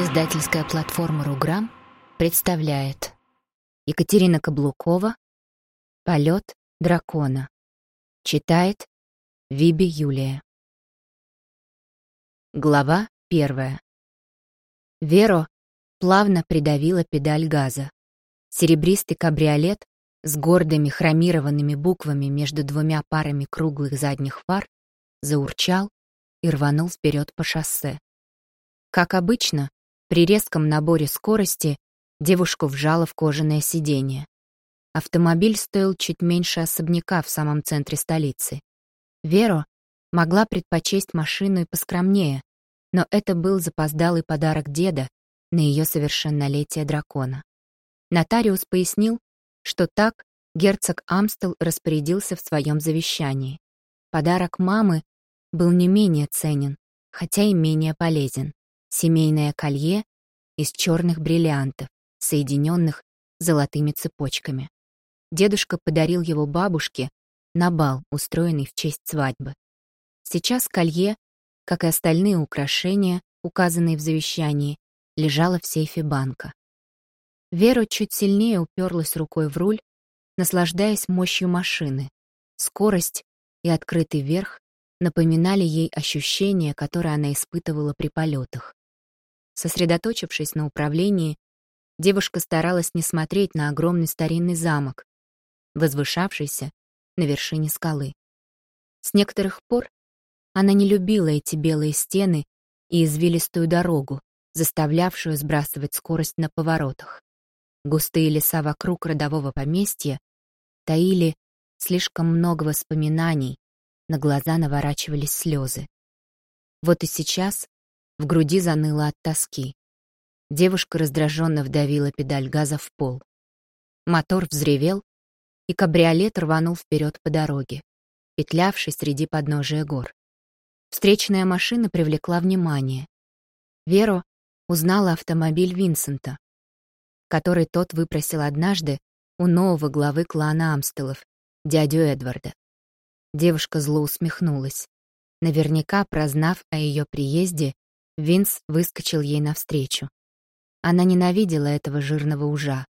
Издательская платформа «Руграм» представляет Екатерина Каблукова «Полет дракона». Читает Виби Юлия. Глава первая. Веро плавно придавила педаль газа. Серебристый кабриолет с гордыми хромированными буквами между двумя парами круглых задних фар заурчал и рванул вперед по шоссе. Как обычно, при резком наборе скорости девушку вжало в кожаное сиденье. Автомобиль стоил чуть меньше особняка в самом центре столицы. Веро могла предпочесть машину и поскромнее, но это был запоздалый подарок деда на ее совершеннолетие дракона. Нотариус пояснил, что так герцог Амстел распорядился в своем завещании. Подарок мамы был не менее ценен, хотя и менее полезен семейное колье из черных бриллиантов, соединенных золотыми цепочками. Дедушка подарил его бабушке на бал, устроенный в честь свадьбы. Сейчас колье, как и остальные украшения, указанные в завещании, лежало в сейфе банка. Вера чуть сильнее уперлась рукой в руль, наслаждаясь мощью машины. Скорость и открытый верх напоминали ей ощущения, которые она испытывала при полетах. Сосредоточившись на управлении, девушка старалась не смотреть на огромный старинный замок, возвышавшийся на вершине скалы. С некоторых пор она не любила эти белые стены и извилистую дорогу, заставлявшую сбрасывать скорость на поворотах. Густые леса вокруг родового поместья таили слишком много воспоминаний, на глаза наворачивались слезы. Вот и сейчас в груди заныло от тоски. Девушка раздраженно вдавила педаль газа в пол. Мотор взревел, и кабриолет рванул вперед по дороге, петлявший среди подножия гор. Встречная машина привлекла внимание. Веро узнала автомобиль Винсента, который тот выпросил однажды у нового главы клана Амстелов, дядю Эдварда. Девушка зло усмехнулась. Наверняка, прознав о ее приезде, Винс выскочил ей навстречу. Она ненавидела этого жирного ужа,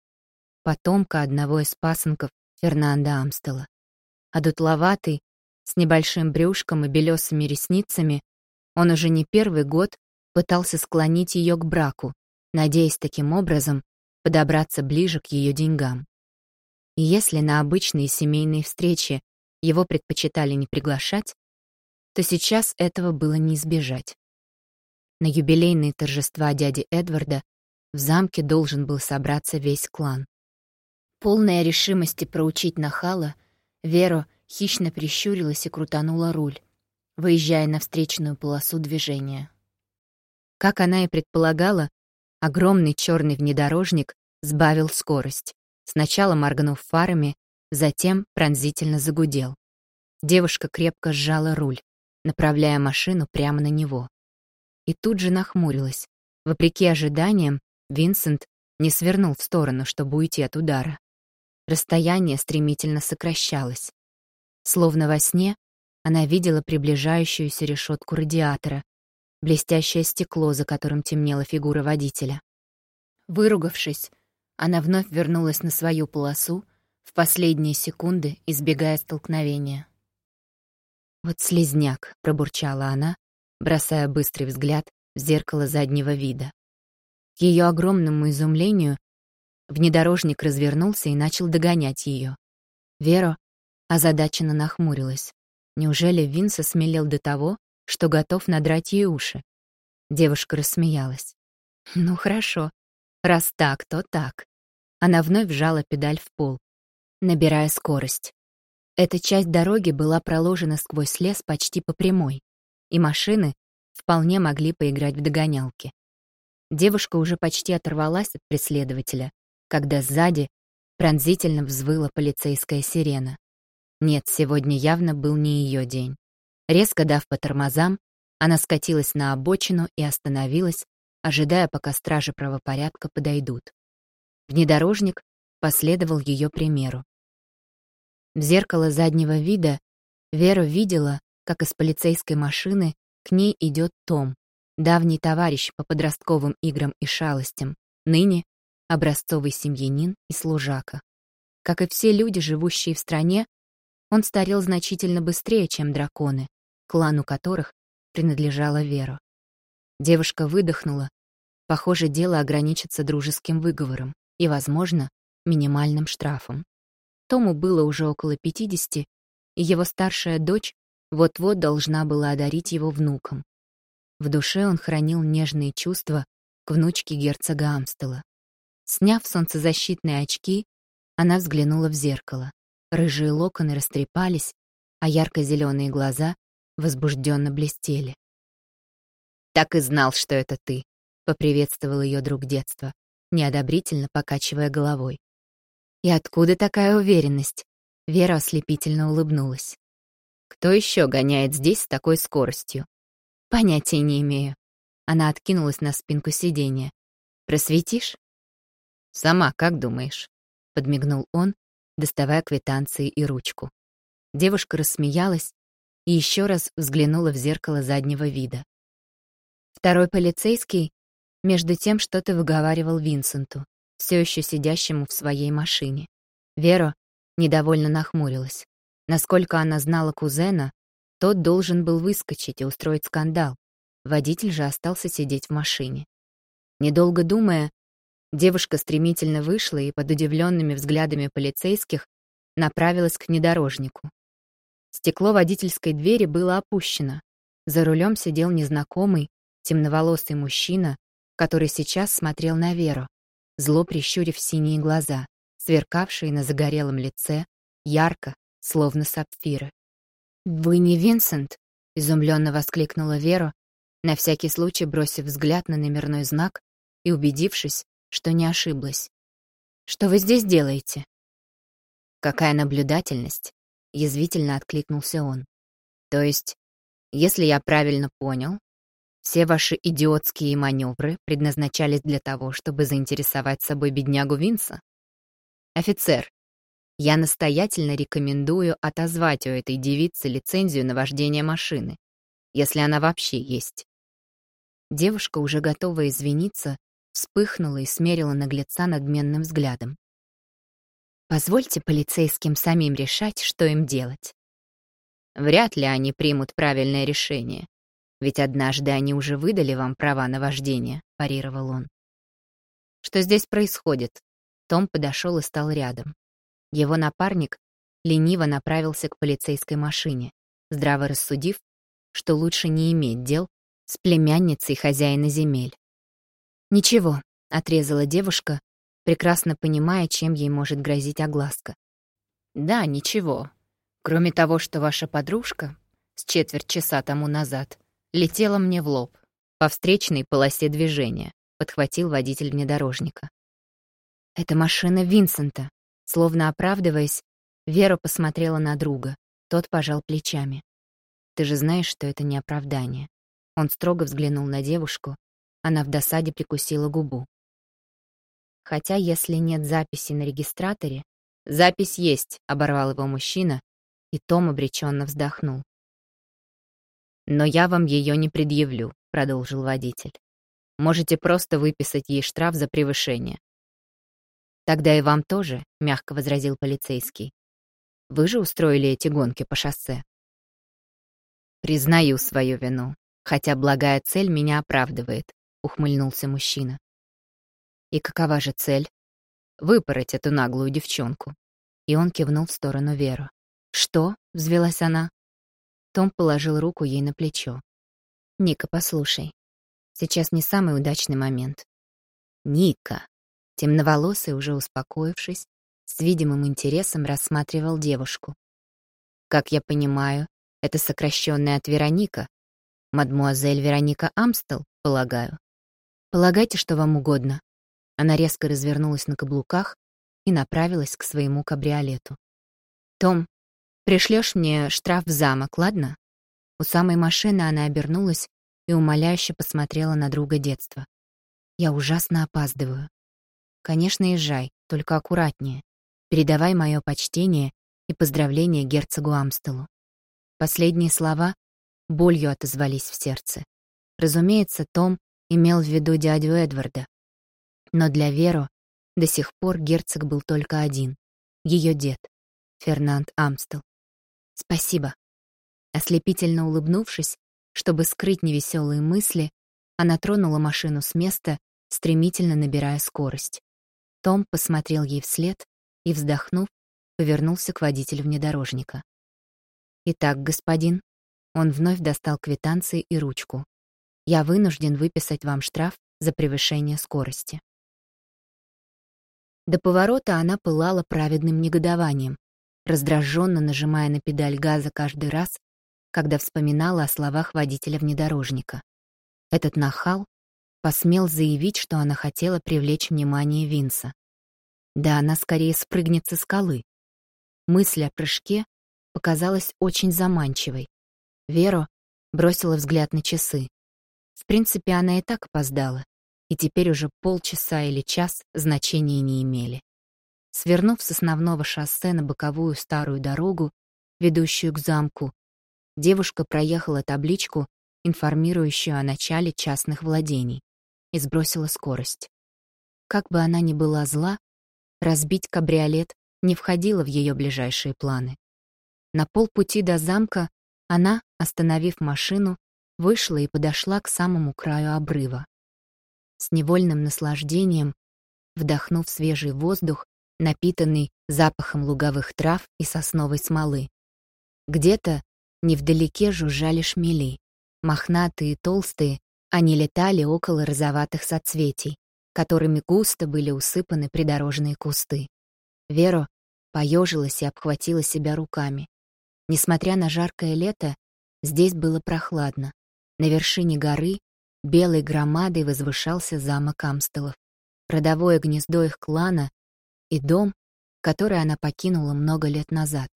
потомка одного из пасынков Фернанда Амстела. А дутловатый, с небольшим брюшком и белесыми ресницами, он уже не первый год пытался склонить ее к браку, надеясь таким образом подобраться ближе к ее деньгам. И если на обычные семейные встречи его предпочитали не приглашать, то сейчас этого было не избежать. На юбилейные торжества дяди Эдварда в замке должен был собраться весь клан. Полная решимости проучить нахала, Вера хищно прищурилась и крутанула руль, выезжая на встречную полосу движения. Как она и предполагала, огромный черный внедорожник сбавил скорость, сначала моргнув фарами, затем пронзительно загудел. Девушка крепко сжала руль, направляя машину прямо на него и тут же нахмурилась. Вопреки ожиданиям, Винсент не свернул в сторону, чтобы уйти от удара. Расстояние стремительно сокращалось. Словно во сне она видела приближающуюся решетку радиатора, блестящее стекло, за которым темнела фигура водителя. Выругавшись, она вновь вернулась на свою полосу, в последние секунды избегая столкновения. «Вот слезняк», — пробурчала она, бросая быстрый взгляд в зеркало заднего вида. К ее огромному изумлению внедорожник развернулся и начал догонять ее. Вера озадаченно нахмурилась. Неужели Винс осмелел до того, что готов надрать ей уши? Девушка рассмеялась. «Ну хорошо. Раз так, то так». Она вновь вжала педаль в пол, набирая скорость. Эта часть дороги была проложена сквозь лес почти по прямой и машины вполне могли поиграть в догонялки. Девушка уже почти оторвалась от преследователя, когда сзади пронзительно взвыла полицейская сирена. Нет, сегодня явно был не ее день. Резко дав по тормозам, она скатилась на обочину и остановилась, ожидая, пока стражи правопорядка подойдут. Внедорожник последовал ее примеру. В зеркало заднего вида Вера видела, как из полицейской машины к ней идет Том, давний товарищ по подростковым играм и шалостям, ныне образцовый семьянин и служака. Как и все люди, живущие в стране, он старел значительно быстрее, чем драконы, клану которых принадлежала Вера. Девушка выдохнула. Похоже, дело ограничится дружеским выговором и, возможно, минимальным штрафом. Тому было уже около 50, и его старшая дочь вот-вот должна была одарить его внуком. В душе он хранил нежные чувства к внучке герцога Амстела. Сняв солнцезащитные очки, она взглянула в зеркало. Рыжие локоны растрепались, а ярко-зеленые глаза возбужденно блестели. «Так и знал, что это ты», — поприветствовал ее друг детства, неодобрительно покачивая головой. «И откуда такая уверенность?» Вера ослепительно улыбнулась. «Кто еще гоняет здесь с такой скоростью?» «Понятия не имею». Она откинулась на спинку сиденья. «Просветишь?» «Сама как думаешь?» — подмигнул он, доставая квитанции и ручку. Девушка рассмеялась и еще раз взглянула в зеркало заднего вида. Второй полицейский между тем что-то выговаривал Винсенту, все еще сидящему в своей машине. Вера недовольно нахмурилась. Насколько она знала кузена, тот должен был выскочить и устроить скандал. Водитель же остался сидеть в машине. Недолго думая, девушка стремительно вышла и под удивленными взглядами полицейских направилась к внедорожнику. Стекло водительской двери было опущено. За рулем сидел незнакомый, темноволосый мужчина, который сейчас смотрел на Веру, зло прищурив синие глаза, сверкавшие на загорелом лице, ярко, словно сапфиры. «Вы не Винсент?» — изумленно воскликнула Вера, на всякий случай бросив взгляд на номерной знак и убедившись, что не ошиблась. «Что вы здесь делаете?» «Какая наблюдательность!» — язвительно откликнулся он. «То есть, если я правильно понял, все ваши идиотские маневры предназначались для того, чтобы заинтересовать собой беднягу Винса? Офицер, я настоятельно рекомендую отозвать у этой девицы лицензию на вождение машины, если она вообще есть. Девушка, уже готовая извиниться, вспыхнула и смерила наглеца надменным взглядом. Позвольте полицейским самим решать, что им делать. Вряд ли они примут правильное решение. Ведь однажды они уже выдали вам права на вождение, парировал он. Что здесь происходит? Том подошел и стал рядом. Его напарник лениво направился к полицейской машине, здраво рассудив, что лучше не иметь дел с племянницей хозяина земель. «Ничего», — отрезала девушка, прекрасно понимая, чем ей может грозить огласка. «Да, ничего. Кроме того, что ваша подружка с четверть часа тому назад летела мне в лоб, по встречной полосе движения, подхватил водитель внедорожника. «Это машина Винсента», словно оправдываясь, Вера посмотрела на друга. Тот пожал плечами. «Ты же знаешь, что это не оправдание». Он строго взглянул на девушку. Она в досаде прикусила губу. Хотя, если нет записи на регистраторе... «Запись есть», — оборвал его мужчина, и Том обреченно вздохнул. «Но я вам ее не предъявлю», — продолжил водитель. «Можете просто выписать ей штраф за превышение». «Тогда и вам тоже», — мягко возразил полицейский. «Вы же устроили эти гонки по шоссе». «Признаю свою вину, хотя благая цель меня оправдывает», — ухмыльнулся мужчина. «И какова же цель?» «Выпороть эту наглую девчонку». И он кивнул в сторону Веру. «Что?» — взвелась она. Том положил руку ей на плечо. «Ника, послушай. Сейчас не самый удачный момент». «Ника!» Темноволосый, уже успокоившись, с видимым интересом рассматривал девушку. «Как я понимаю, это сокращенная от Вероника. Мадмуазель Вероника Амстел, полагаю. Полагайте, что вам угодно». Она резко развернулась на каблуках и направилась к своему кабриолету. «Том, Пришлешь мне штраф в замок, ладно?» У самой машины она обернулась и умоляюще посмотрела на друга детства. «Я ужасно опаздываю. Конечно, езжай, только аккуратнее. Передавай мое почтение и поздравление герцогу Амстелу». Последние слова болью отозвались в сердце. Разумеется, Том имел в виду дядю Эдварда. Но для Веро до сих пор герцог был только один — ее дед, Фернанд Амстел. «Спасибо». Ослепительно улыбнувшись, чтобы скрыть невеселые мысли, она тронула машину с места, стремительно набирая скорость. Том посмотрел ей вслед и, вздохнув, повернулся к водителю внедорожника. «Итак, господин», он вновь достал квитанции и ручку. «Я вынужден выписать вам штраф за превышение скорости». До поворота она пылала праведным негодованием, раздраженно нажимая на педаль газа каждый раз, когда вспоминала о словах водителя внедорожника. Этот нахал посмел заявить, что она хотела привлечь внимание Винса. Да она скорее спрыгнет со скалы. Мысль о прыжке показалась очень заманчивой. Веро бросила взгляд на часы. В принципе, она и так опоздала, и теперь уже полчаса или час значения не имели. Свернув с основного шоссе на боковую старую дорогу, ведущую к замку, девушка проехала табличку, информирующую о начале частных владений, и сбросила скорость. Как бы она ни была зла, разбить кабриолет не входило в ее ближайшие планы. На полпути до замка она, остановив машину, вышла и подошла к самому краю обрыва. С невольным наслаждением, вдохнув свежий воздух, напитанный запахом луговых трав и сосновой смолы. Где-то невдалеке жужжали шмели. Мохнатые и толстые, они летали около розоватых соцветий, которыми густо были усыпаны придорожные кусты. Вера поежилась и обхватила себя руками. Несмотря на жаркое лето, здесь было прохладно. На вершине горы белой громадой возвышался замок Амстелов. Родовое гнездо их клана и дом, который она покинула много лет назад.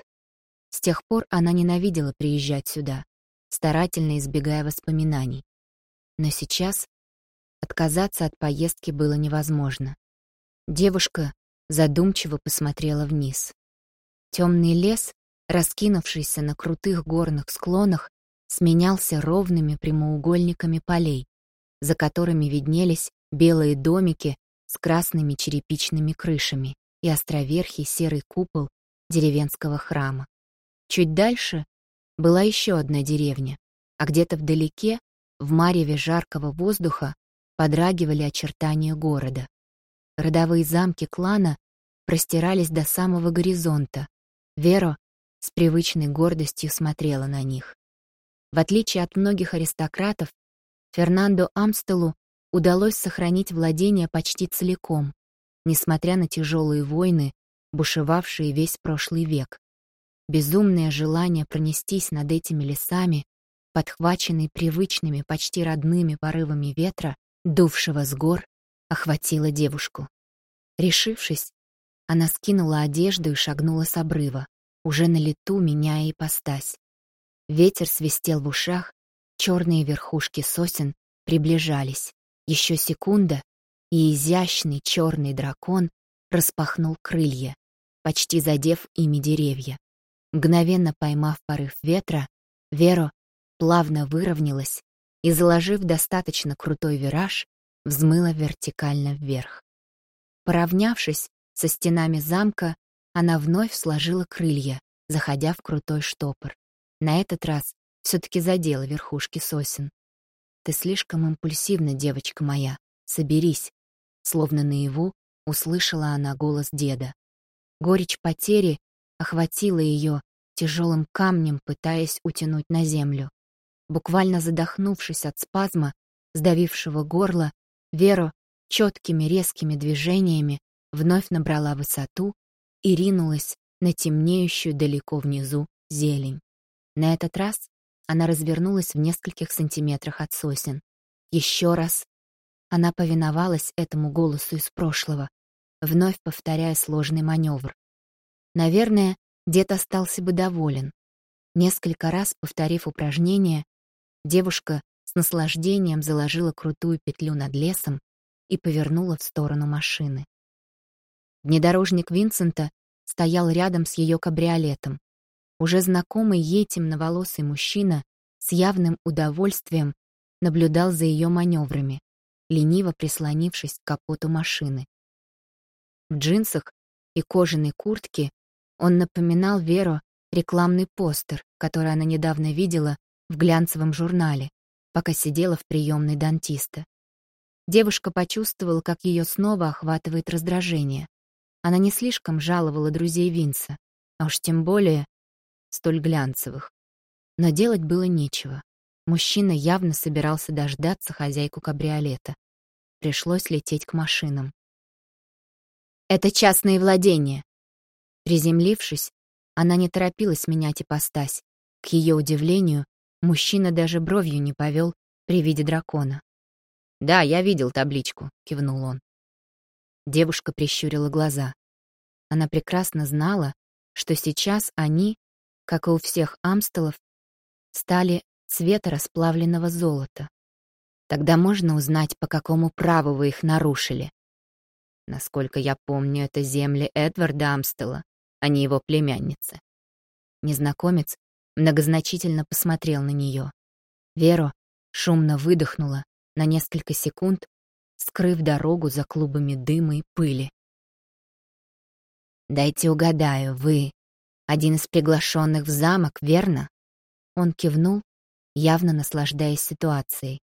С тех пор она ненавидела приезжать сюда, старательно избегая воспоминаний. Но сейчас отказаться от поездки было невозможно. Девушка задумчиво посмотрела вниз. Темный лес, раскинувшийся на крутых горных склонах, сменялся ровными прямоугольниками полей, за которыми виднелись белые домики с красными черепичными крышами и островерхий серый купол деревенского храма. Чуть дальше была еще одна деревня, а где-то вдалеке, в мареве жаркого воздуха, подрагивали очертания города. Родовые замки клана простирались до самого горизонта. Веро с привычной гордостью смотрела на них. В отличие от многих аристократов, Фернандо Амстелу удалось сохранить владение почти целиком, несмотря на тяжелые войны, бушевавшие весь прошлый век. Безумное желание пронестись над этими лесами, подхваченный привычными, почти родными порывами ветра, дувшего с гор, охватило девушку. Решившись, она скинула одежду и шагнула с обрыва, уже на лету меняя ипостась. Ветер свистел в ушах, черные верхушки сосен приближались. Еще секунда, и изящный черный дракон распахнул крылья, почти задев ими деревья. Мгновенно поймав порыв ветра, Веро плавно выровнялась и, заложив достаточно крутой вираж, взмыла вертикально вверх. Поравнявшись со стенами замка, она вновь сложила крылья, заходя в крутой штопор. На этот раз все-таки задела верхушки сосен. «Ты слишком импульсивна, девочка моя. Соберись, Словно наяву услышала она голос деда. Горечь потери охватила ее тяжелым камнем, пытаясь утянуть на землю. Буквально задохнувшись от спазма, сдавившего горло, Вера четкими резкими движениями вновь набрала высоту и ринулась на темнеющую далеко внизу зелень. На этот раз она развернулась в нескольких сантиметрах от сосен. Еще раз она повиновалась этому голосу из прошлого, вновь повторяя сложный маневр. Наверное, дед остался бы доволен. Несколько раз повторив упражнение, девушка с наслаждением заложила крутую петлю над лесом и повернула в сторону машины. Внедорожник Винсента стоял рядом с ее кабриолетом. Уже знакомый ей темноволосый мужчина с явным удовольствием наблюдал за ее маневрами, лениво прислонившись к капоту машины. В джинсах и кожаной куртке он напоминал Веру рекламный постер, который она недавно видела в глянцевом журнале, пока сидела в приемной дантиста. Девушка почувствовала, как ее снова охватывает раздражение. Она не слишком жаловала друзей Винса, а уж тем более столь глянцевых. Но делать было нечего. Мужчина явно собирался дождаться хозяйку кабриолета. Пришлось лететь к машинам. «Это частные владения». Приземлившись, она не торопилась менять ипостась. К ее удивлению, мужчина даже бровью не повел при виде дракона. «Да, я видел табличку», — кивнул он. Девушка прищурила глаза. Она прекрасно знала, что сейчас они, как и у всех амстелов, стали цвета расплавленного золота. Тогда можно узнать, по какому праву вы их нарушили. Насколько я помню, это земли Эдварда Амстела, а не его племянницы. Незнакомец многозначительно посмотрел на нее. Веро шумно выдохнула на несколько секунд, скрыв дорогу за клубами дыма и пыли. «Дайте угадаю, вы один из приглашенных в замок, верно?» Он кивнул, явно наслаждаясь ситуацией.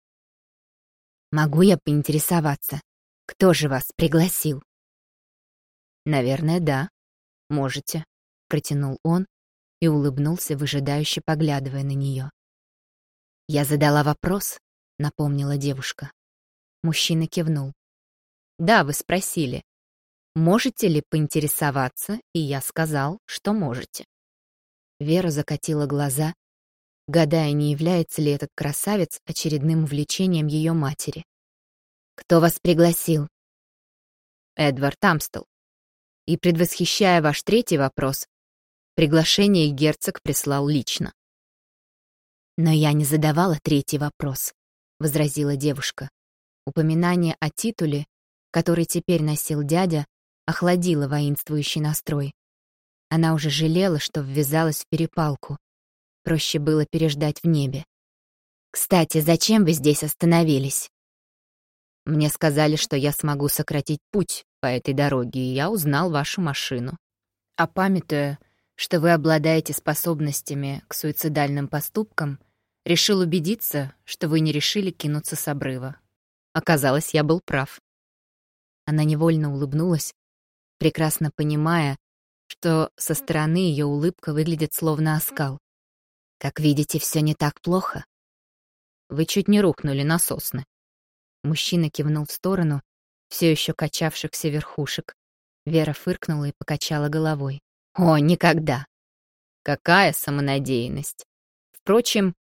«Могу я поинтересоваться, кто же вас пригласил?» «Наверное, да. Можете», — протянул он и улыбнулся, выжидающе поглядывая на нее. «Я задала вопрос, — напомнила девушка. Мужчина кивнул. «Да, вы спросили. Можете ли поинтересоваться?» И я сказал, что можете. Вера закатила глаза, гадая, не является ли этот красавец очередным увлечением ее матери. «Кто вас пригласил?» «Эдвард Амстел. И, предвосхищая ваш третий вопрос, приглашение герцог прислал лично. Но я не задавала третий вопрос. — возразила девушка. Упоминание о титуле, который теперь носил дядя, охладило воинствующий настрой. Она уже жалела, что ввязалась в перепалку. Проще было переждать в небе. «Кстати, зачем вы здесь остановились?» «Мне сказали, что я смогу сократить путь по этой дороге, и я узнал вашу машину. А памятуя, что вы обладаете способностями к суицидальным поступкам, Решил убедиться, что вы не решили кинуться с обрыва. Оказалось, я был прав. Она невольно улыбнулась, прекрасно понимая, что со стороны ее улыбка выглядит словно оскал. Как видите, все не так плохо. Вы чуть не рухнули на сосны. Мужчина кивнул в сторону все еще качавшихся верхушек. Вера фыркнула и покачала головой. О, никогда! Какая самонадеянность! Впрочем,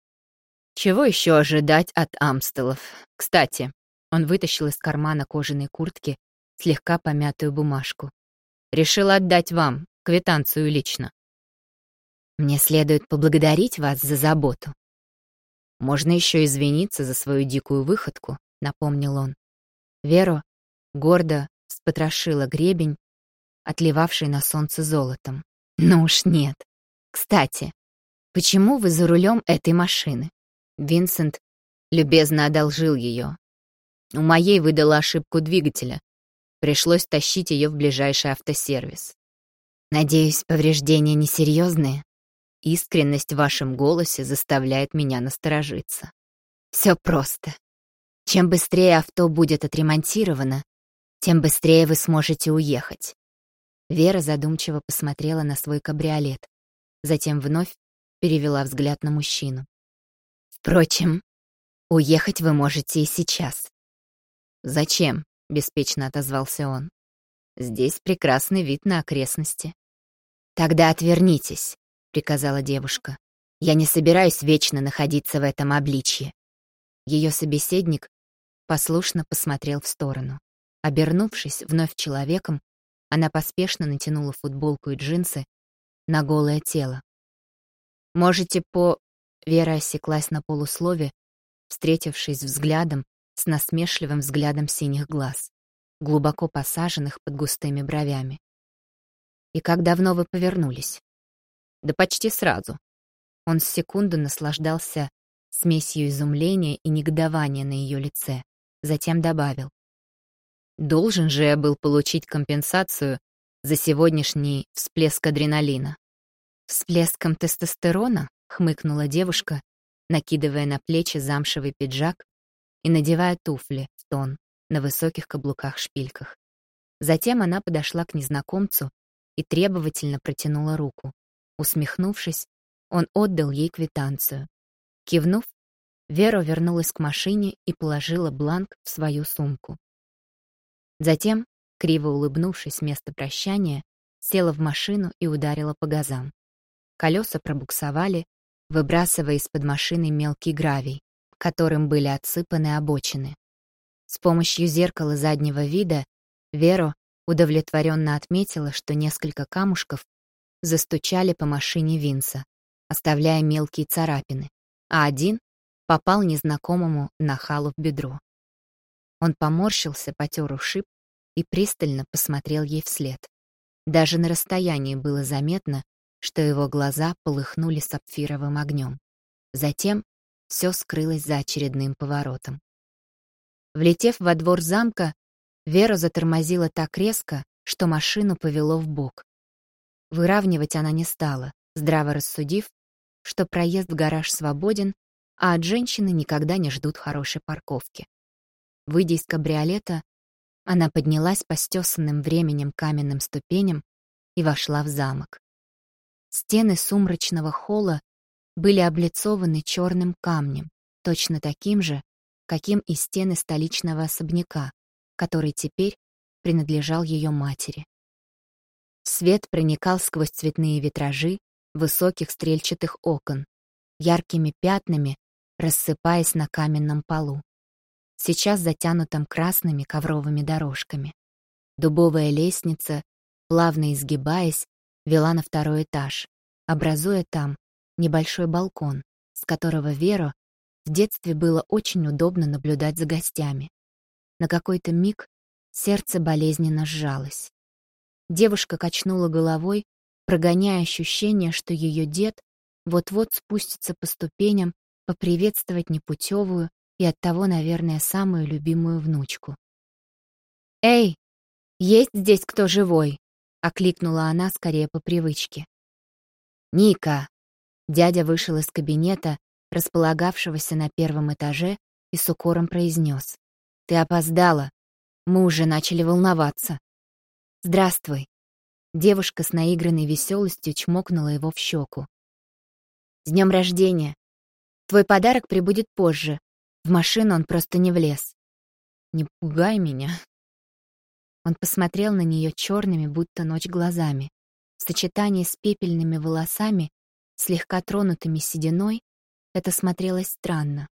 чего еще ожидать от Амстелов? Кстати, он вытащил из кармана кожаной куртки слегка помятую бумажку. Решил отдать вам квитанцию лично. Мне следует поблагодарить вас за заботу. Можно еще извиниться за свою дикую выходку, напомнил он. Веро гордо спотрошила гребень, отливавший на солнце золотом. Ну уж нет. Кстати, почему вы за рулем этой машины? Винсент любезно одолжил ее. У моей выдала ошибку двигателя. Пришлось тащить ее в ближайший автосервис. Надеюсь, повреждения несерьезные? Искренность в вашем голосе заставляет меня насторожиться. Все просто. Чем быстрее авто будет отремонтировано, тем быстрее вы сможете уехать. Вера задумчиво посмотрела на свой кабриолет, затем вновь перевела взгляд на мужчину. Впрочем, уехать вы можете и сейчас. «Зачем?» — беспечно отозвался он. «Здесь прекрасный вид на окрестности». «Тогда отвернитесь», — приказала девушка. «Я не собираюсь вечно находиться в этом обличье». Ее собеседник послушно посмотрел в сторону. Обернувшись вновь человеком, она поспешно натянула футболку и джинсы на голое тело. «Можете по Вера осеклась на полуслове, встретившись взглядом с насмешливым взглядом синих глаз, глубоко посаженных под густыми бровями. «И как давно вы повернулись?» «Да почти сразу». Он с секунду наслаждался смесью изумления и негодования на ее лице. Затем добавил. «Должен же я был получить компенсацию за сегодняшний всплеск адреналина». «Всплеском тестостерона?» — хмыкнула девушка, накидывая на плечи замшевый пиджак и надевая туфли в тон на высоких каблуках-шпильках. Затем она подошла к незнакомцу и требовательно протянула руку. Усмехнувшись, он отдал ей квитанцию. Кивнув, Вера вернулась к машине и положила бланк в свою сумку. Затем, криво улыбнувшись вместо прощания, села в машину и ударила по газам. Колеса пробуксовали, выбрасывая из-под машины мелкий гравий, которым были отсыпаны обочины. С помощью зеркала заднего вида Вера удовлетворенно отметила, что несколько камушков застучали по машине Винса, оставляя мелкие царапины, а один попал незнакомому нахалу в бедро. Он поморщился, потер ушиб и пристально посмотрел ей вслед. Даже на расстоянии было заметно, что его глаза полыхнули сапфировым огнем. Затем все скрылось за очередным поворотом. Влетев во двор замка, Вера затормозила так резко, что машину повело в бок. Выравнивать она не стала, здраво рассудив, что проезд в гараж свободен, а от женщины никогда не ждут хорошей парковки. Выйдя из кабриолета, она поднялась по стесанным временем каменным ступеням и вошла в замок. Стены сумрачного холла были облицованы черным камнем, точно таким же, каким и стены столичного особняка, который теперь принадлежал ее матери. Свет проникал сквозь цветные витражи высоких стрельчатых окон, яркими пятнами рассыпаясь на каменном полу. Сейчас затянутом красными ковровыми дорожками. Дубовая лестница, плавно изгибаясь, вела на второй этаж, образуя там небольшой балкон, с которого Веру в детстве было очень удобно наблюдать за гостями. На какой-то миг сердце болезненно сжалось. Девушка качнула головой, прогоняя ощущение, что ее дед вот-вот спустится по ступеням поприветствовать непутевую и оттого, наверное, самую любимую внучку. «Эй, есть здесь кто живой?» — окликнула она скорее по привычке. «Ника!» Дядя вышел из кабинета, располагавшегося на первом этаже, и с укором произнес. «Ты опоздала. Мы уже начали волноваться». «Здравствуй». Девушка с наигранной веселостью чмокнула его в щеку. «С днем рождения! Твой подарок прибудет позже. В машину он просто не влез». «Не пугай меня». Он посмотрел на нее черными, будто ночь глазами. В сочетании с пепельными волосами, слегка тронутыми сединой, это смотрелось странно.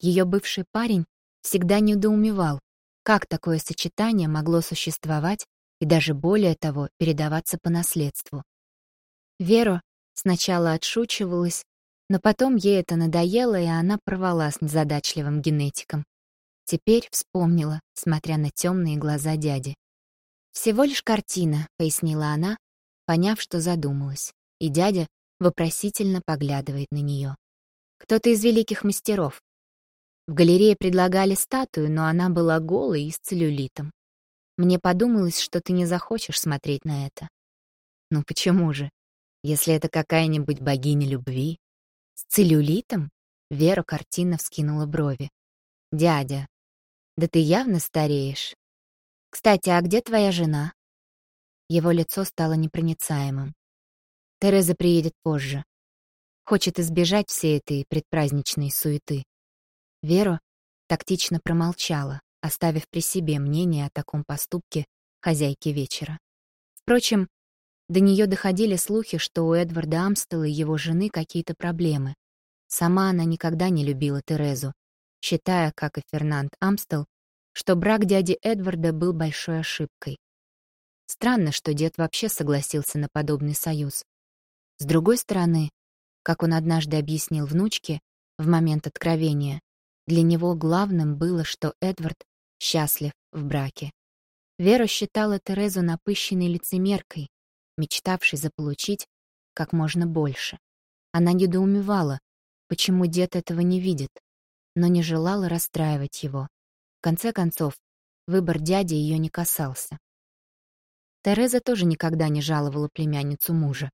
Ее бывший парень всегда недоумевал, как такое сочетание могло существовать и даже более того передаваться по наследству. Вера сначала отшучивалась, но потом ей это надоело, и она порвала с незадачливым генетиком. Теперь вспомнила, смотря на темные глаза дяди. «Всего лишь картина», — пояснила она, поняв, что задумалась, и дядя вопросительно поглядывает на нее. «Кто-то из великих мастеров. В галерее предлагали статую, но она была голой и с целлюлитом. Мне подумалось, что ты не захочешь смотреть на это. Ну почему же? Если это какая-нибудь богиня любви, с целлюлитом? Вера картинно вскинула брови. Дядя, да ты явно стареешь. Кстати, а где твоя жена? Его лицо стало непроницаемым. Тереза приедет позже. Хочет избежать всей этой предпраздничной суеты. Вера тактично промолчала, оставив при себе мнение о таком поступке хозяйки вечера. Впрочем, до нее доходили слухи, что у Эдварда Амстела и его жены какие-то проблемы. Сама она никогда не любила Терезу, считая, как и Фернанд Амстел, что брак дяди Эдварда был большой ошибкой. Странно, что дед вообще согласился на подобный союз. С другой стороны, как он однажды объяснил внучке в момент откровения, для него главным было, что Эдвард счастлив в браке. Вера считала Терезу напыщенной лицемеркой, мечтавшей заполучить как можно больше. Она недоумевала, почему дед этого не видит, но не желала расстраивать его. В конце концов, выбор дяди ее не касался. Тереза тоже никогда не жаловала племянницу мужа,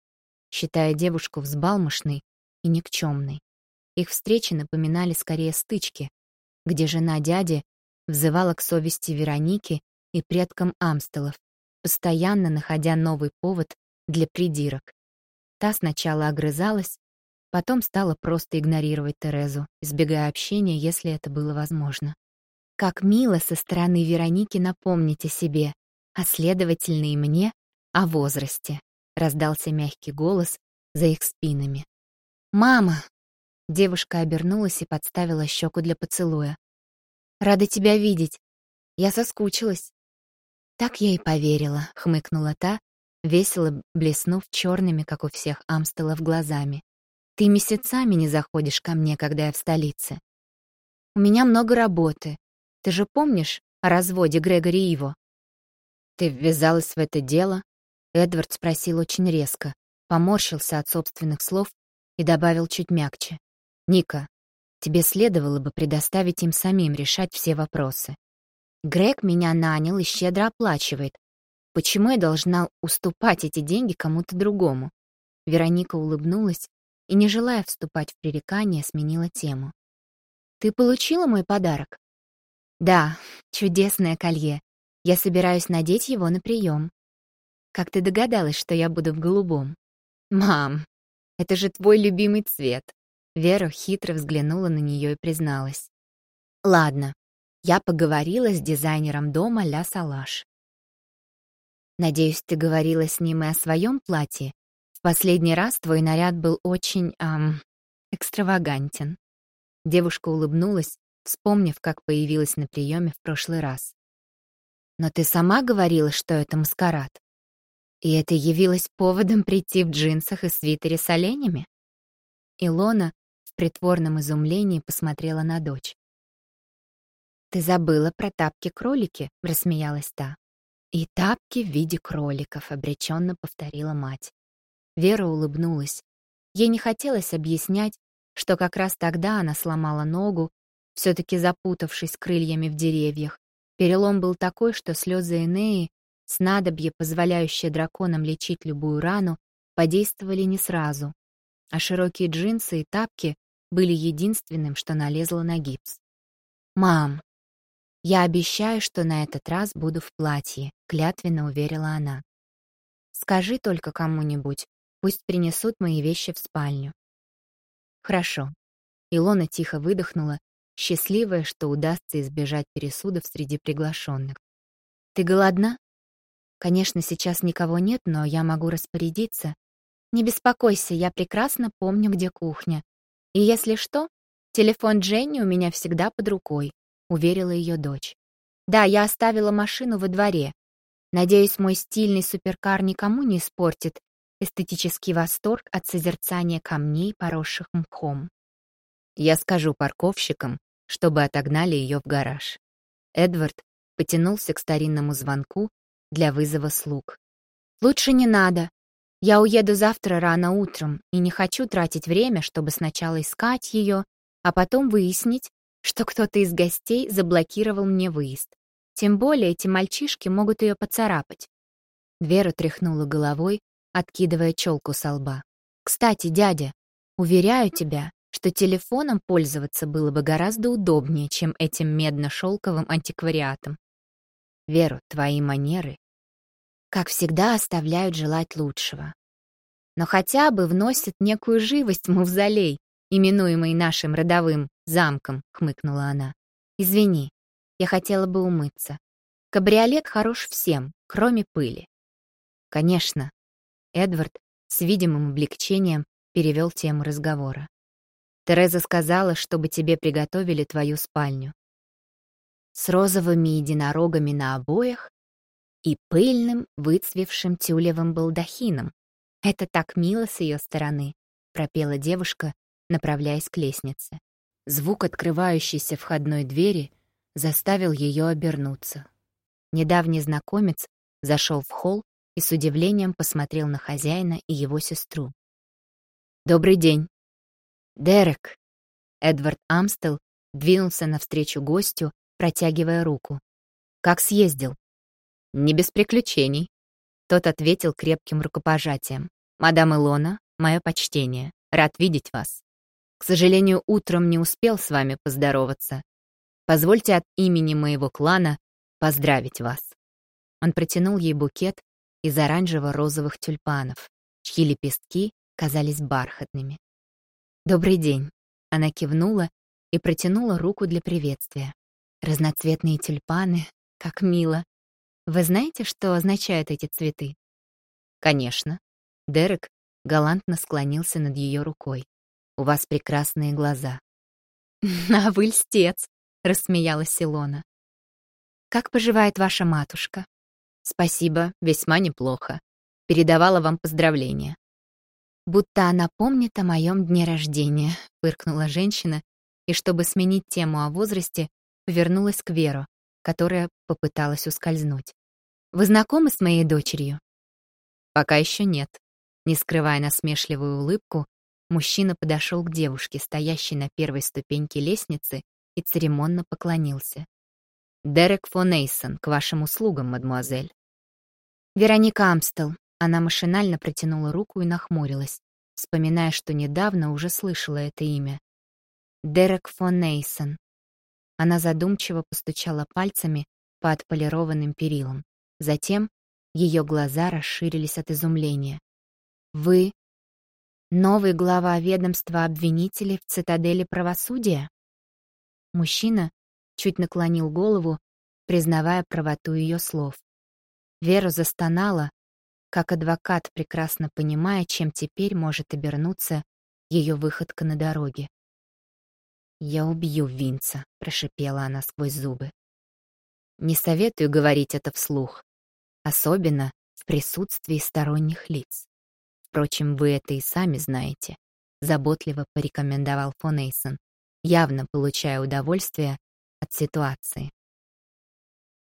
считая девушку взбалмошной и никчемной. Их встречи напоминали скорее стычки, где жена дяди взывала к совести Вероники и предкам Амстелов, постоянно находя новый повод для придирок. Та сначала огрызалась, потом стала просто игнорировать Терезу, избегая общения, если это было возможно. Как мило со стороны Вероники напомнить о себе, а следовательно и мне о возрасте, раздался мягкий голос за их спинами. «Мама!» Девушка обернулась и подставила щеку для поцелуя. «Рада тебя видеть. Я соскучилась». «Так я и поверила», — хмыкнула та, весело блеснув черными, как у всех амстелов, глазами. «Ты месяцами не заходишь ко мне, когда я в столице. У меня много работы. Ты же помнишь о разводе Грегори Иво?» «Ты ввязалась в это дело?» Эдвард спросил очень резко, поморщился от собственных слов и добавил чуть мягче. «Ника, тебе следовало бы предоставить им самим решать все вопросы. Грег меня нанял и щедро оплачивает. Почему я должна уступать эти деньги кому-то другому?» Вероника улыбнулась и, не желая вступать в пререкание, сменила тему. «Ты получила мой подарок?» «Да, чудесное колье. Я собираюсь надеть его на прием». «Как ты догадалась, что я буду в голубом?» «Мам, это же твой любимый цвет. Вера хитро взглянула на нее и призналась. «Ладно, я поговорила с дизайнером дома Ля Салаш. Надеюсь, ты говорила с ним и о своем платье. В последний раз твой наряд был очень, эм, экстравагантен». Девушка улыбнулась, вспомнив, как появилась на приеме в прошлый раз. «Но ты сама говорила, что это маскарад. И это явилось поводом прийти в джинсах и свитере с оленями?» Илона притворном изумлении посмотрела на дочь. «Ты забыла про тапки-кролики», — рассмеялась та. «И тапки в виде кроликов», — обреченно повторила мать. Вера улыбнулась. Ей не хотелось объяснять, что как раз тогда она сломала ногу, все-таки запутавшись крыльями в деревьях. Перелом был такой, что слезы Энеи, снадобье, позволяющее драконам лечить любую рану, подействовали не сразу. А широкие джинсы и тапки были единственным, что налезло на гипс. «Мам, я обещаю, что на этот раз буду в платье», — клятвенно уверила она. «Скажи только кому-нибудь, пусть принесут мои вещи в спальню». «Хорошо». Илона тихо выдохнула, счастливая, что удастся избежать пересудов среди приглашенных. «Ты голодна?» «Конечно, сейчас никого нет, но я могу распорядиться. Не беспокойся, я прекрасно помню, где кухня. И если что, телефон Дженни у меня всегда под рукой», — уверила ее дочь. «Да, я оставила машину во дворе. Надеюсь, мой стильный суперкар никому не испортит эстетический восторг от созерцания камней, поросших мхом. Я скажу парковщикам, чтобы отогнали ее в гараж. Эдвард потянулся к старинному звонку для вызова слуг. «Лучше не надо. Я уеду завтра рано утром и не хочу тратить время, чтобы сначала искать ее, а потом выяснить, что кто-то из гостей заблокировал мне выезд. Тем более эти мальчишки могут ее поцарапать. Вера тряхнула головой, откидывая челку со лба. «Кстати, дядя, уверяю тебя, что телефоном пользоваться было бы гораздо удобнее, чем этим медно-шелковым антиквариатом. Вера, твои манеры как всегда, оставляют желать лучшего. Но хотя бы вносят некую живость в мавзолей, именуемый нашим родовым замком, хмыкнула она. Извини, я хотела бы умыться. Кабриолет хорош всем, кроме пыли. Конечно. Эдвард с видимым облегчением перевел тему разговора. Тереза сказала, чтобы тебе приготовили твою спальню. С розовыми единорогами на обоях и пыльным, выцвевшим тюлевым балдахином. «Это так мило с ее стороны», — пропела девушка, направляясь к лестнице. Звук открывающейся входной двери заставил ее обернуться. Недавний знакомец зашел в холл и с удивлением посмотрел на хозяина и его сестру. «Добрый день». «Дерек», Эдвард Амстел двинулся навстречу гостю, протягивая руку. «Как съездил?» «Не без приключений». Тот ответил крепким рукопожатием. «Мадам Илона, мое почтение. Рад видеть вас. К сожалению, утром не успел с вами поздороваться. Позвольте от имени моего клана поздравить вас». Он протянул ей букет из оранжево-розовых тюльпанов, чьи лепестки казались бархатными. «Добрый день!» Она кивнула и протянула руку для приветствия. Разноцветные тюльпаны, как мило. Вы знаете, что означают эти цветы? Конечно. Дерек галантно склонился над ее рукой. У вас прекрасные глаза. А вы льстец, рассмеялась Силона. Как поживает ваша матушка? Спасибо, весьма неплохо. Передавала вам поздравления. Будто она помнит о моем дне рождения, фыркнула женщина и, чтобы сменить тему о возрасте, повернулась к Веру, которая попыталась ускользнуть. «Вы знакомы с моей дочерью?» «Пока еще нет». Не скрывая насмешливую улыбку, мужчина подошел к девушке, стоящей на первой ступеньке лестницы, и церемонно поклонился. «Дерек фон Эйсон, к вашим услугам, мадмуазель». «Вероника Амстел». Она машинально протянула руку и нахмурилась, вспоминая, что недавно уже слышала это имя. Дерек фон Нейсон. Она задумчиво постучала пальцами по отполированным перилам. Затем ее глаза расширились от изумления. «Вы новый глава ведомства обвинителей в цитадели правосудия?» Мужчина чуть наклонил голову, признавая правоту ее слов. Вера застонала, как адвокат, прекрасно понимая, чем теперь может обернуться ее выходка на дороге. «Я убью Винца», — прошипела она сквозь зубы. Не советую говорить это вслух, особенно в присутствии сторонних лиц. Впрочем, вы это и сами знаете, заботливо порекомендовал фон Эйсон, явно получая удовольствие от ситуации.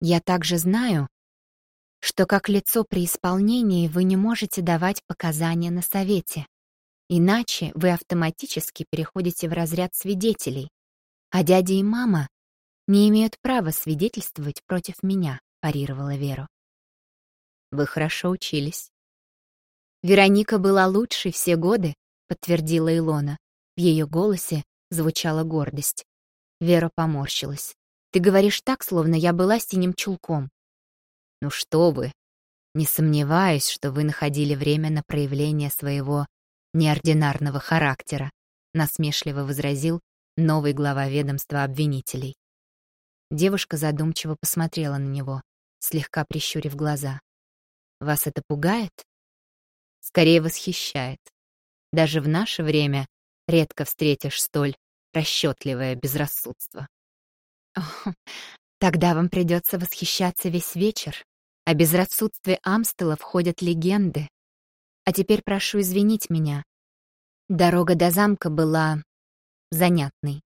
Я также знаю, что как лицо при исполнении вы не можете давать показания на совете. Иначе вы автоматически переходите в разряд свидетелей, а дядя и мама не имеют права свидетельствовать против меня, парировала Вера. Вы хорошо учились. Вероника была лучшей все годы, подтвердила Илона. В ее голосе звучала гордость. Вера поморщилась. Ты говоришь так, словно я была синим чулком. Ну что вы? Не сомневаюсь, что вы находили время на проявление своего неординарного характера, насмешливо возразил новый глава ведомства обвинителей. Девушка задумчиво посмотрела на него, слегка прищурив глаза. «Вас это пугает?» «Скорее восхищает. Даже в наше время редко встретишь столь расчетливое безрассудство». «Тогда вам придется восхищаться весь вечер. О безрассудстве Амстела входят легенды, а теперь прошу извинить меня. Дорога до замка была занятной.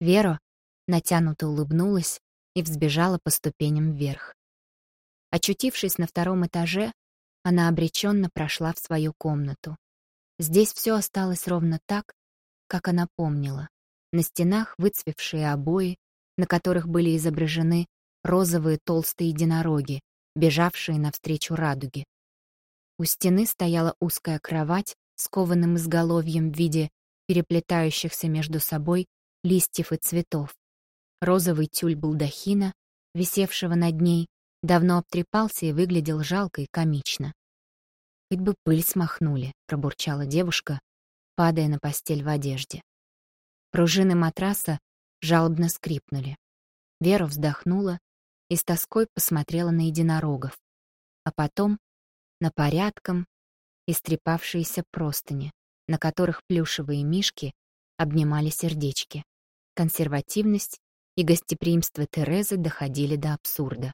Вера натянуто улыбнулась и взбежала по ступеням вверх. Очутившись на втором этаже, она обреченно прошла в свою комнату. Здесь все осталось ровно так, как она помнила. На стенах выцвевшие обои, на которых были изображены розовые толстые единороги, бежавшие навстречу радуге. У стены стояла узкая кровать с кованым изголовьем в виде переплетающихся между собой листьев и цветов. Розовый тюль балдахина, висевшего над ней, давно обтрепался и выглядел жалко и комично. «Хоть бы пыль смахнули», — пробурчала девушка, падая на постель в одежде. Пружины матраса жалобно скрипнули. Вера вздохнула и с тоской посмотрела на единорогов, а потом на порядком истрепавшиеся простыни, на которых плюшевые мишки обнимали сердечки. Консервативность и гостеприимство Терезы доходили до абсурда.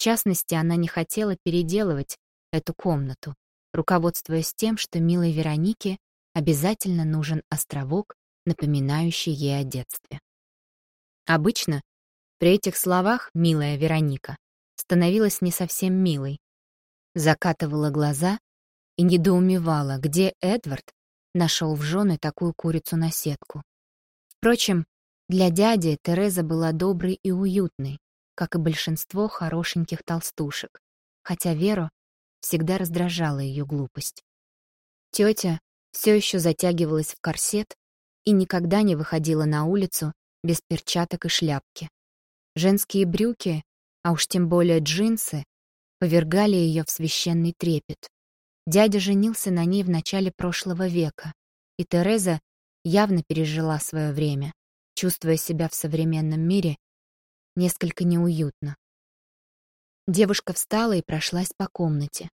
Частности, она не хотела переделывать эту комнату, руководствуясь тем, что милой Веронике обязательно нужен островок, напоминающий ей о детстве. Обычно при этих словах «милая Вероника» становилась не совсем милой, закатывала глаза и недоумевала, где Эдвард нашел в жены такую курицу на сетку. Впрочем, для дяди Тереза была доброй и уютной, как и большинство хорошеньких толстушек, хотя Веру всегда раздражала ее глупость. Тетя все еще затягивалась в корсет и никогда не выходила на улицу без перчаток и шляпки. Женские брюки, а уж тем более джинсы, повергали ее в священный трепет. Дядя женился на ней в начале прошлого века, и Тереза явно пережила свое время, чувствуя себя в современном мире несколько неуютно. Девушка встала и прошлась по комнате.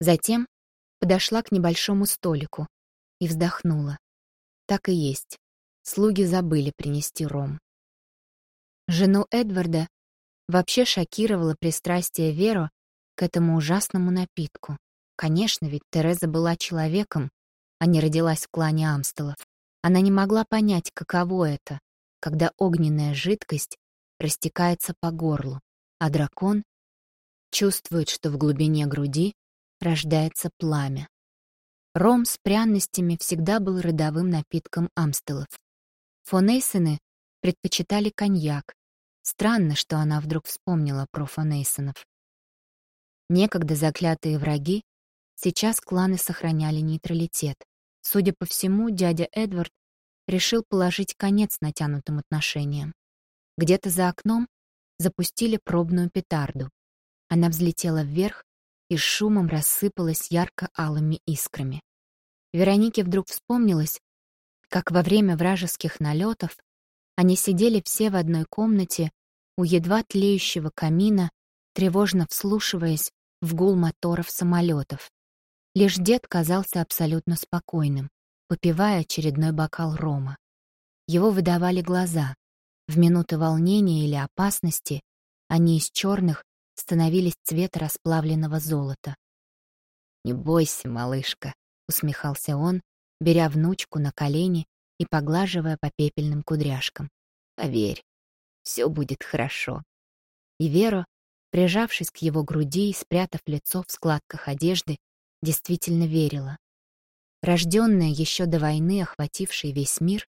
Затем подошла к небольшому столику и вздохнула. Так и есть. Слуги забыли принести ром. Жену Эдварда вообще шокировало пристрастие Веру к этому ужасному напитку. Конечно, ведь Тереза была человеком, а не родилась в клане Амстелов. Она не могла понять, каково это, когда огненная жидкость растекается по горлу, а дракон чувствует, что в глубине груди рождается пламя. Ром с пряностями всегда был родовым напитком Амстелов. Фонейсены предпочитали коньяк. Странно, что она вдруг вспомнила про Фонейсенов. Некогда заклятые враги Сейчас кланы сохраняли нейтралитет. Судя по всему, дядя Эдвард решил положить конец натянутым отношениям. Где-то за окном запустили пробную петарду. Она взлетела вверх и с шумом рассыпалась ярко-алыми искрами. Веронике вдруг вспомнилось, как во время вражеских налетов они сидели все в одной комнате у едва тлеющего камина, тревожно вслушиваясь в гул моторов самолетов. Лишь дед казался абсолютно спокойным, попивая очередной бокал рома. Его выдавали глаза. В минуты волнения или опасности они из черных становились цвета расплавленного золота. «Не бойся, малышка», — усмехался он, беря внучку на колени и поглаживая по пепельным кудряшкам. «Поверь, все будет хорошо». И Вера, прижавшись к его груди и спрятав лицо в складках одежды, действительно верила. Рожденная еще до войны, охватившей весь мир,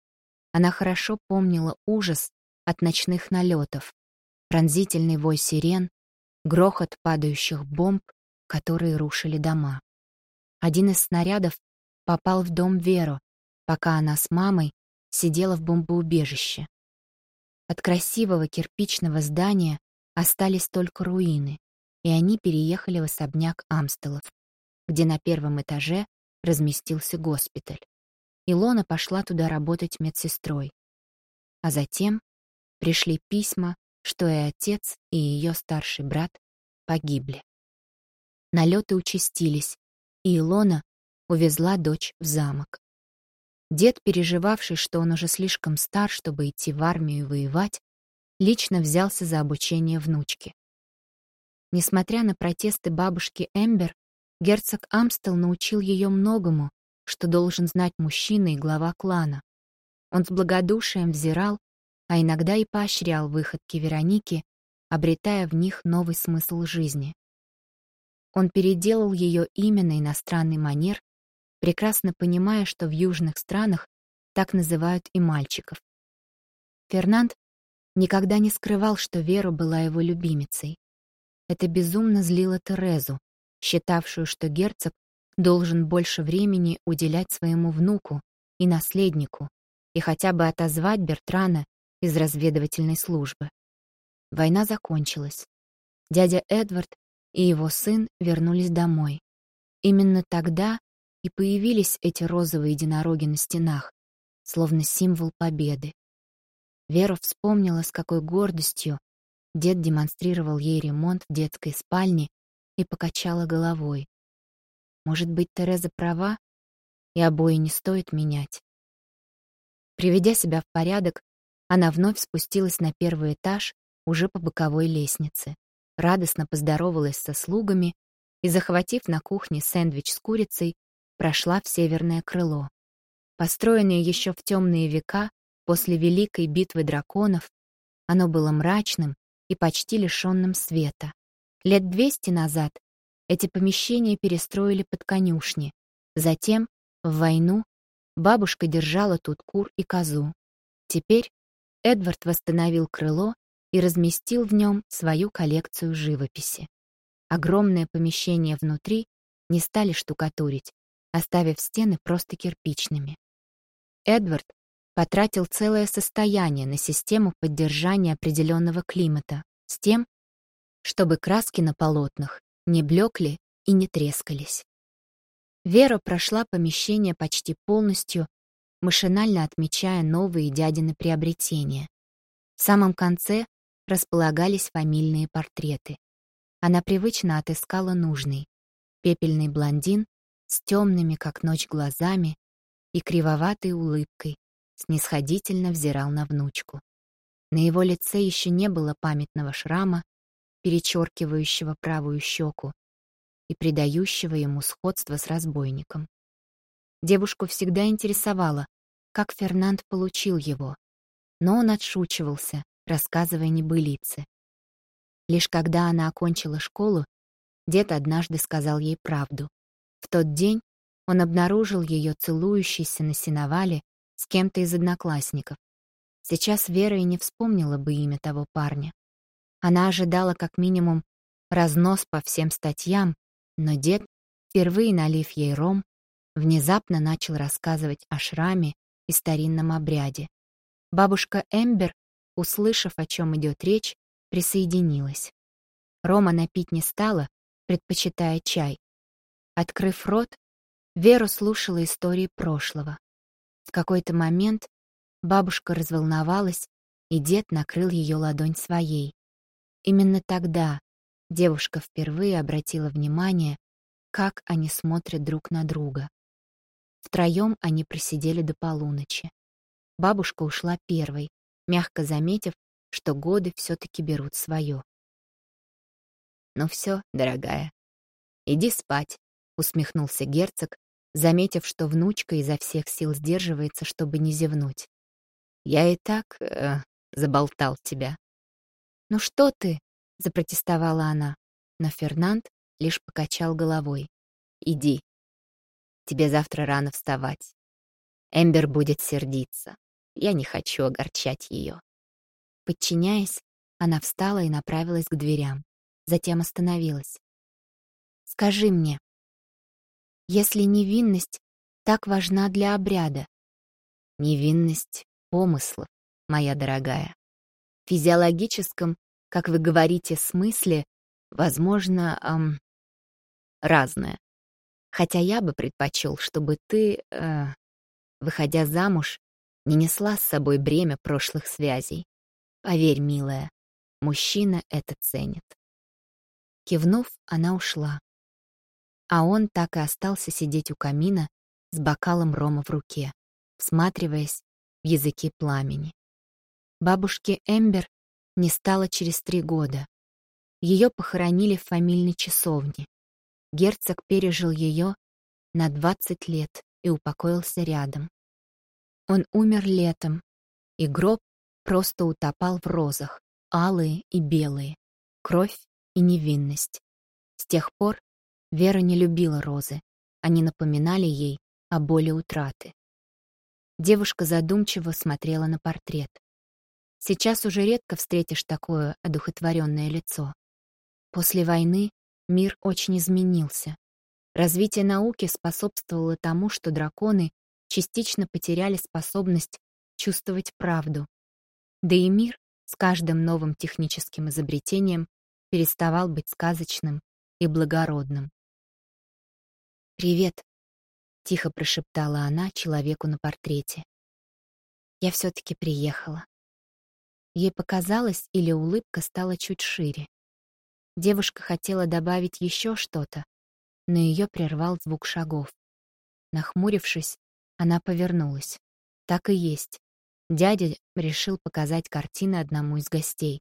она хорошо помнила ужас от ночных налетов, пронзительный вой сирен, грохот падающих бомб, которые рушили дома. Один из снарядов попал в дом Веру, пока она с мамой сидела в бомбоубежище. От красивого кирпичного здания остались только руины, и они переехали в особняк Амстелов где на первом этаже разместился госпиталь. Илона пошла туда работать медсестрой. А затем пришли письма, что и отец, и ее старший брат погибли. Налеты участились, и Илона увезла дочь в замок. Дед, переживавший, что он уже слишком стар, чтобы идти в армию и воевать, лично взялся за обучение внучки. Несмотря на протесты бабушки Эмбер, Герцог Амстел научил ее многому, что должен знать мужчина и глава клана. Он с благодушием взирал, а иногда и поощрял выходки Вероники, обретая в них новый смысл жизни. Он переделал ее имя на иностранный манер, прекрасно понимая, что в южных странах так называют и мальчиков. Фернанд никогда не скрывал, что Вера была его любимицей. Это безумно злило Терезу, считавшую, что герцог должен больше времени уделять своему внуку и наследнику и хотя бы отозвать Бертрана из разведывательной службы. Война закончилась. Дядя Эдвард и его сын вернулись домой. Именно тогда и появились эти розовые единороги на стенах, словно символ победы. Вера вспомнила, с какой гордостью дед демонстрировал ей ремонт в детской спальне и покачала головой. Может быть, Тереза права, и обои не стоит менять. Приведя себя в порядок, она вновь спустилась на первый этаж, уже по боковой лестнице. Радостно поздоровалась со слугами и, захватив на кухне сэндвич с курицей, прошла в северное крыло. Построенное еще в темные века, после Великой битвы драконов, оно было мрачным и почти лишенным света. Лет двести назад эти помещения перестроили под конюшни. Затем, в войну, бабушка держала тут кур и козу. Теперь Эдвард восстановил крыло и разместил в нем свою коллекцию живописи. Огромное помещение внутри не стали штукатурить, оставив стены просто кирпичными. Эдвард потратил целое состояние на систему поддержания определенного климата с тем, чтобы краски на полотнах не блекли и не трескались. Вера прошла помещение почти полностью, машинально отмечая новые дядины приобретения. В самом конце располагались фамильные портреты. Она привычно отыскала нужный. Пепельный блондин с темными, как ночь, глазами и кривоватой улыбкой, снисходительно взирал на внучку. На его лице еще не было памятного шрама, перечеркивающего правую щеку и придающего ему сходство с разбойником. Девушку всегда интересовало, как Фернанд получил его, но он отшучивался, рассказывая небылицы. Лишь когда она окончила школу, дед однажды сказал ей правду. В тот день он обнаружил ее целующейся на сеновале с кем-то из одноклассников. Сейчас Вера и не вспомнила бы имя того парня. Она ожидала как минимум разнос по всем статьям, но дед, впервые налив ей ром, внезапно начал рассказывать о шраме и старинном обряде. Бабушка Эмбер, услышав, о чем идет речь, присоединилась. Рома напить не стала, предпочитая чай. Открыв рот, Вера слушала истории прошлого. В какой-то момент бабушка разволновалась, и дед накрыл ее ладонь своей. Именно тогда девушка впервые обратила внимание, как они смотрят друг на друга. Втроем они просидели до полуночи. Бабушка ушла первой, мягко заметив, что годы все-таки берут свое. «Ну все, дорогая, иди спать», — усмехнулся герцог, заметив, что внучка изо всех сил сдерживается, чтобы не зевнуть. «Я и так э, заболтал тебя». «Ну что ты?» — запротестовала она, но Фернанд лишь покачал головой. «Иди. Тебе завтра рано вставать. Эмбер будет сердиться. Я не хочу огорчать ее». Подчиняясь, она встала и направилась к дверям, затем остановилась. «Скажи мне, если невинность так важна для обряда. Невинность помыслов, моя дорогая. В физиологическом, как вы говорите, смысле, возможно, эм, разное. Хотя я бы предпочел, чтобы ты, э, выходя замуж, не несла с собой бремя прошлых связей. Поверь, милая, мужчина это ценит. Кивнув, она ушла а он так и остался сидеть у камина с бокалом рома в руке, всматриваясь в языки пламени. Бабушки Эмбер не стало через три года. Ее похоронили в фамильной часовне. Герцог пережил ее на 20 лет и упокоился рядом. Он умер летом, и гроб просто утопал в розах, алые и белые, кровь и невинность. С тех пор Вера не любила розы. Они напоминали ей о боли утраты. Девушка задумчиво смотрела на портрет. Сейчас уже редко встретишь такое одухотворенное лицо. После войны мир очень изменился. Развитие науки способствовало тому, что драконы частично потеряли способность чувствовать правду. Да и мир с каждым новым техническим изобретением переставал быть сказочным и благородным. «Привет», — тихо прошептала она человеку на портрете. «Я все-таки приехала». Ей показалось, или улыбка стала чуть шире. Девушка хотела добавить еще что-то, но ее прервал звук шагов. Нахмурившись, она повернулась. Так и есть. Дядя решил показать картины одному из гостей.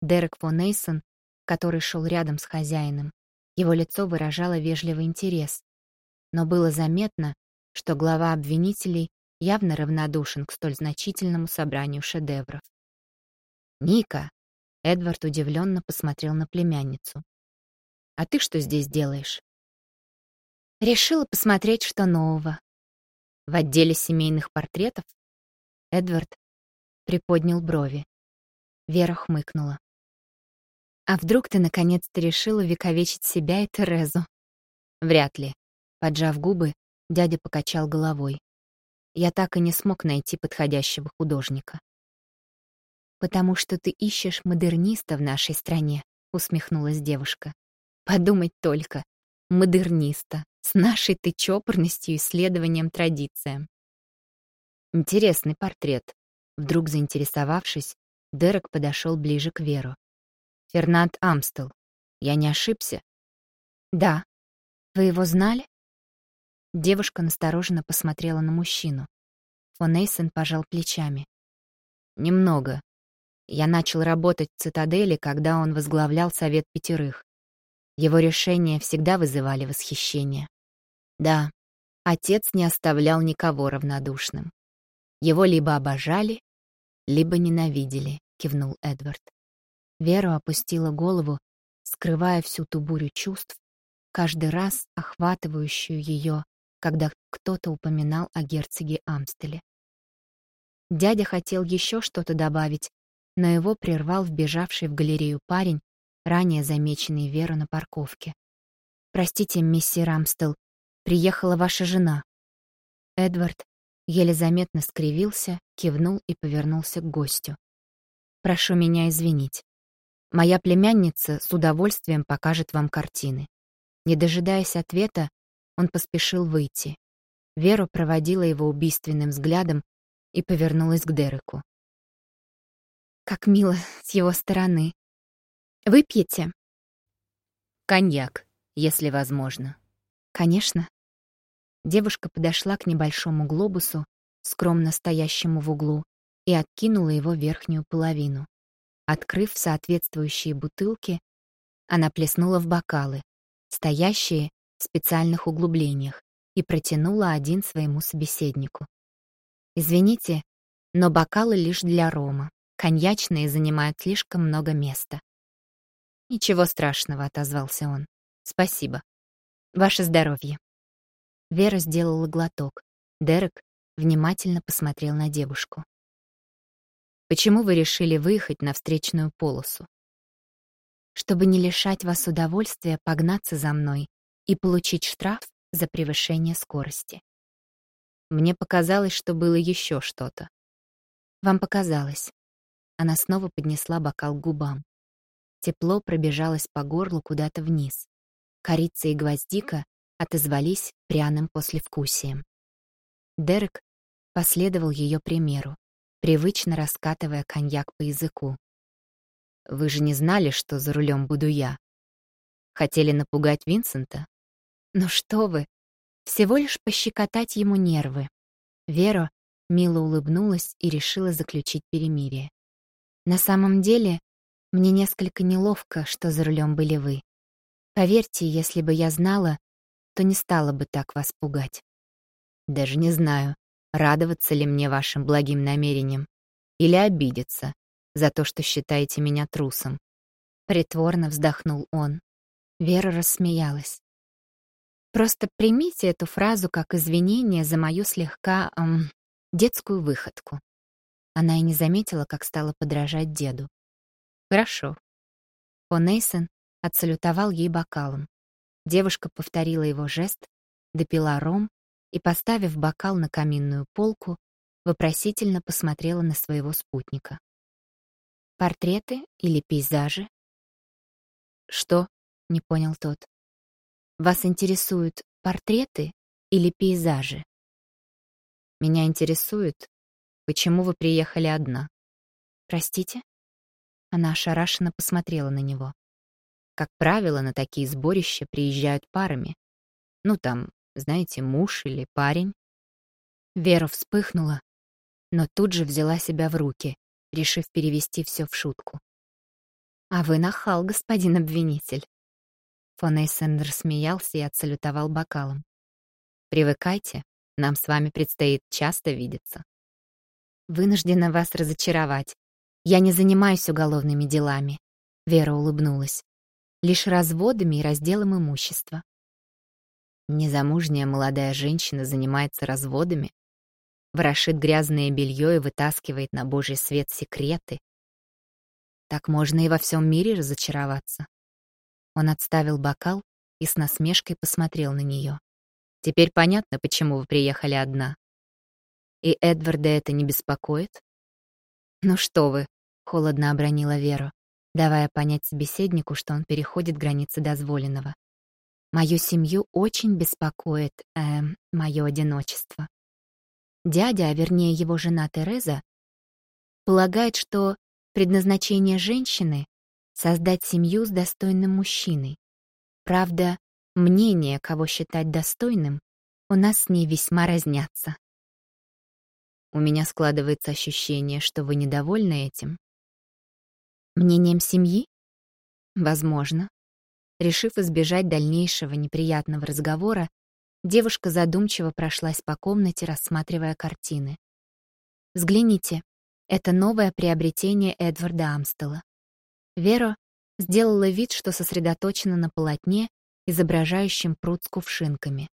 Дерек фон Эйсон, который шел рядом с хозяином, его лицо выражало вежливый интерес. Но было заметно, что глава обвинителей явно равнодушен к столь значительному собранию шедевров. «Ника!» — Эдвард удивленно посмотрел на племянницу. «А ты что здесь делаешь?» «Решила посмотреть, что нового». «В отделе семейных портретов?» Эдвард приподнял брови. Вера хмыкнула. «А вдруг ты наконец-то решила вековечить себя и Терезу?» «Вряд ли». Поджав губы, дядя покачал головой. «Я так и не смог найти подходящего художника». «Потому что ты ищешь модерниста в нашей стране», — усмехнулась девушка. «Подумать только, модерниста, с нашей ты чопорностью и исследованием традициям». Интересный портрет. Вдруг заинтересовавшись, Дерек подошел ближе к Веру. Фернанд Амстел. Я не ошибся? Да. Вы его знали? Девушка настороженно посмотрела на мужчину. Фон Эйсен пожал плечами. Немного. Я начал работать в цитадели, когда он возглавлял Совет Пятерых. Его решения всегда вызывали восхищение. Да, отец не оставлял никого равнодушным. Его либо обожали, либо ненавидели, кивнул Эдвард. Вера опустила голову, скрывая всю ту бурю чувств, каждый раз охватывающую ее, когда кто-то упоминал о герцоге Амстеле. Дядя хотел еще что-то добавить, но его прервал вбежавший в галерею парень, ранее замеченный Веру на парковке. «Простите, миссис Амстел, приехала ваша жена». Эдвард еле заметно скривился, кивнул и повернулся к гостю. «Прошу меня извинить. Моя племянница с удовольствием покажет вам картины». Не дожидаясь ответа, он поспешил выйти. Вера проводила его убийственным взглядом и повернулась к Дереку. «Как мило с его стороны. Выпьете?» «Коньяк, если возможно». «Конечно». Девушка подошла к небольшому глобусу, скромно стоящему в углу, и откинула его верхнюю половину. Открыв соответствующие бутылки, она плеснула в бокалы, стоящие в специальных углублениях, и протянула один своему собеседнику. «Извините, но бокалы лишь для рома. Коньячные занимают слишком много места». «Ничего страшного», — отозвался он. «Спасибо. Ваше здоровье». Вера сделала глоток. Дерек внимательно посмотрел на девушку. «Почему вы решили выехать на встречную полосу?» «Чтобы не лишать вас удовольствия погнаться за мной и получить штраф за превышение скорости». Мне показалось, что было еще что-то. «Вам показалось». Она снова поднесла бокал к губам. Тепло пробежалось по горлу куда-то вниз. Корица и гвоздика отозвались пряным послевкусием. Дерек последовал ее примеру, привычно раскатывая коньяк по языку. «Вы же не знали, что за рулем буду я? Хотели напугать Винсента?» «Ну что вы, всего лишь пощекотать ему нервы». Вера мило улыбнулась и решила заключить перемирие. «На самом деле, мне несколько неловко, что за рулем были вы. Поверьте, если бы я знала, то не стала бы так вас пугать. Даже не знаю, радоваться ли мне вашим благим намерениям или обидеться за то, что считаете меня трусом. Притворно вздохнул он. Вера рассмеялась. Просто примите эту фразу как извинение за мою слегка эм, детскую выходку. Она и не заметила, как стала подражать деду. Хорошо. Фон отсалютовал ей бокалом. Девушка повторила его жест, допила ром и, поставив бокал на каминную полку, вопросительно посмотрела на своего спутника. «Портреты или пейзажи?» «Что?» — не понял тот. «Вас интересуют портреты или пейзажи?» «Меня интересует, почему вы приехали одна?» «Простите?» Она ошарашенно посмотрела на него. Как правило, на такие сборища приезжают парами. Ну там, знаете, муж или парень. Вера вспыхнула, но тут же взяла себя в руки, решив перевести все в шутку. «А вы нахал, господин обвинитель!» Фон Эйсендер смеялся и отсалютовал бокалом. «Привыкайте, нам с вами предстоит часто видеться». «Вынуждена вас разочаровать. Я не занимаюсь уголовными делами», — Вера улыбнулась лишь разводами и разделом имущества. Незамужняя молодая женщина занимается разводами? ворошит грязное белье и вытаскивает на божий свет секреты. Так можно и во всем мире разочароваться. Он отставил бокал и с насмешкой посмотрел на нее. Теперь понятно, почему вы приехали одна. И Эдварда это не беспокоит? Ну что вы, холодно обронила Веру, давая понять собеседнику, что он переходит границы дозволенного. Мою семью очень беспокоит, э, мое одиночество. Дядя, а вернее его жена Тереза, полагает, что предназначение женщины — создать семью с достойным мужчиной. Правда, мнения, кого считать достойным, у нас с ней весьма разнятся. У меня складывается ощущение, что вы недовольны этим. Мнением семьи? Возможно. Решив избежать дальнейшего неприятного разговора, девушка задумчиво прошлась по комнате, рассматривая картины. «Взгляните, это новое приобретение Эдварда Амстела». Вера сделала вид, что сосредоточена на полотне, изображающем пруд с кувшинками.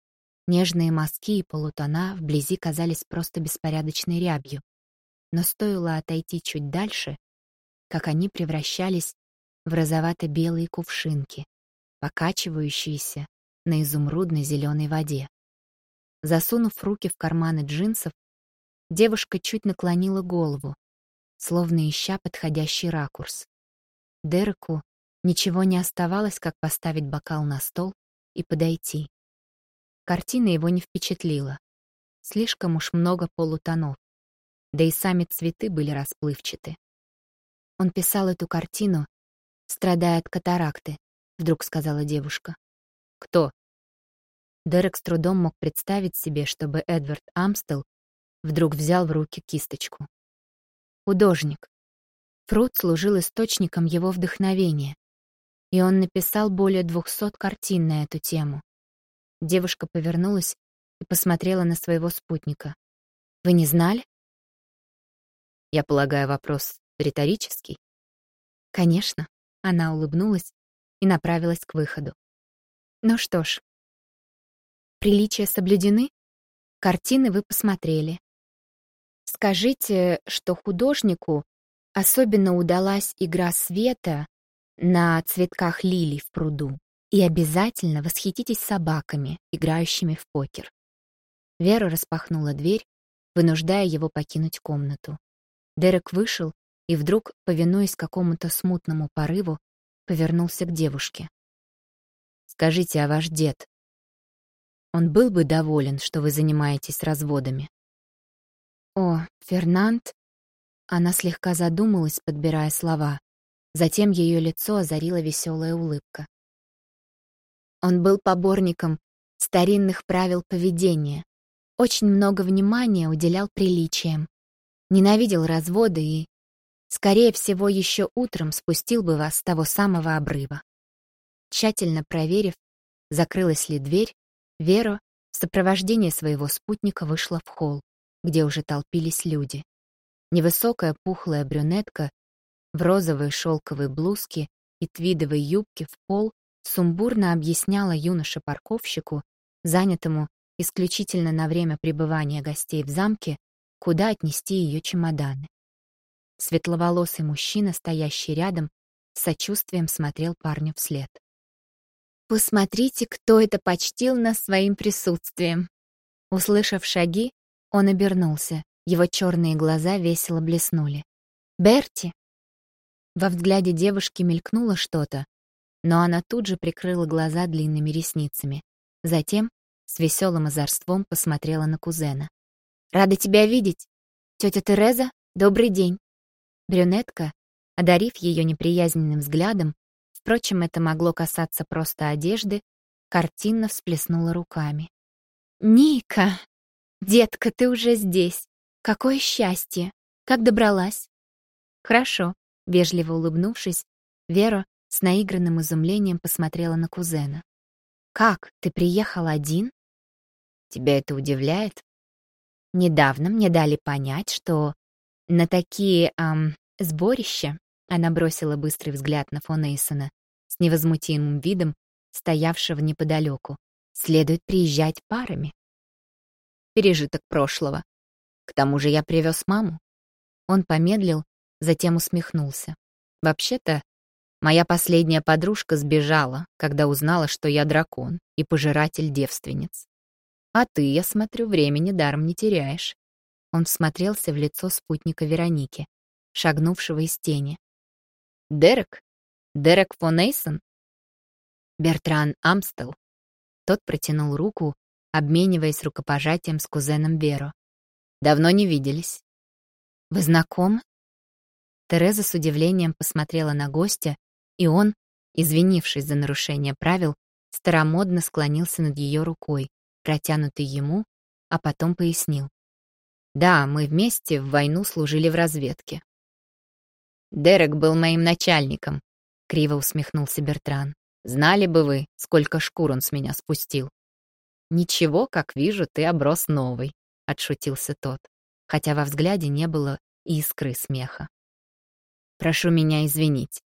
Нежные мазки и полутона вблизи казались просто беспорядочной рябью. Но стоило отойти чуть дальше, как они превращались в розовато-белые кувшинки, покачивающиеся на изумрудно-зеленой воде. Засунув руки в карманы джинсов, девушка чуть наклонила голову, словно ища подходящий ракурс. Дереку ничего не оставалось, как поставить бокал на стол и подойти. Картина его не впечатлила. Слишком уж много полутонов. Да и сами цветы были расплывчаты. Он писал эту картину, страдая от катаракты, вдруг сказала девушка. Кто? Дерек с трудом мог представить себе, чтобы Эдвард Амстел вдруг взял в руки кисточку. Художник. Фрут служил источником его вдохновения, и он написал более двухсот картин на эту тему. Девушка повернулась и посмотрела на своего спутника. «Вы не знали?» Я полагаю, вопрос риторический. Конечно. Она улыбнулась и направилась к выходу. Ну что ж, приличия соблюдены? Картины вы посмотрели. Скажите, что художнику особенно удалась игра света на цветках лилий в пруду. И обязательно восхититесь собаками, играющими в покер. Вера распахнула дверь, вынуждая его покинуть комнату. Дерек вышел и вдруг, повинуясь какому-то смутному порыву, повернулся к девушке. Скажите, а ваш дед? Он был бы доволен, что вы занимаетесь разводами. О, Фернанд. Она слегка задумалась, подбирая слова. Затем ее лицо озарила веселая улыбка. Он был поборником старинных правил поведения, очень много внимания уделял приличиям, ненавидел разводы и, скорее всего, еще утром спустил бы вас с того самого обрыва. Тщательно проверив, закрылась ли дверь, Вера в сопровождении своего спутника вышла в холл, где уже толпились люди. Невысокая пухлая брюнетка в розовой шелковой блузке и твидовой юбке в пол сумбурно объясняла юноше-парковщику, занятому исключительно на время пребывания гостей в замке, куда отнести ее чемоданы. Светловолосый мужчина, стоящий рядом, с сочувствием смотрел парню вслед. Посмотрите, кто это почтил нас своим присутствием. Услышав шаги, он обернулся. Его черные глаза весело блеснули. «Берти!» Во взгляде девушки мелькнуло что-то, но она тут же прикрыла глаза длинными ресницами. Затем с веселым озорством посмотрела на кузена. «Рада тебя видеть! Тетя Тереза, добрый день!» Брюнетка, одарив ее неприязненным взглядом, Впрочем, это могло касаться просто одежды, картинно всплеснула руками. «Ника! Детка, ты уже здесь! Какое счастье! Как добралась?» «Хорошо», — вежливо улыбнувшись, Вера с наигранным изумлением посмотрела на кузена. «Как, ты приехал один?» «Тебя это удивляет?» «Недавно мне дали понять, что на такие, эм, сборища она бросила быстрый взгляд на фон Эйсона с невозмутимым видом, стоявшего неподалеку. Следует приезжать парами. Пережиток прошлого. К тому же я привез маму. Он помедлил, затем усмехнулся. Вообще-то, моя последняя подружка сбежала, когда узнала, что я дракон и пожиратель девственниц. А ты, я смотрю, времени даром не теряешь. Он всмотрелся в лицо спутника Вероники, шагнувшего из тени. «Дерек? Дерек фон Эйсон?» «Бертран Амстел». Тот протянул руку, обмениваясь рукопожатием с кузеном Веро. «Давно не виделись». «Вы знакомы?» Тереза с удивлением посмотрела на гостя, и он, извинившись за нарушение правил, старомодно склонился над ее рукой, протянутой ему, а потом пояснил. Да, мы вместе в войну служили в разведке. Дерек был моим начальником, криво усмехнулся Бертран. Знали бы вы, сколько шкур он с меня спустил. Ничего, как вижу, ты оброс новый, отшутился тот, хотя во взгляде не было искры смеха. Прошу меня извинить.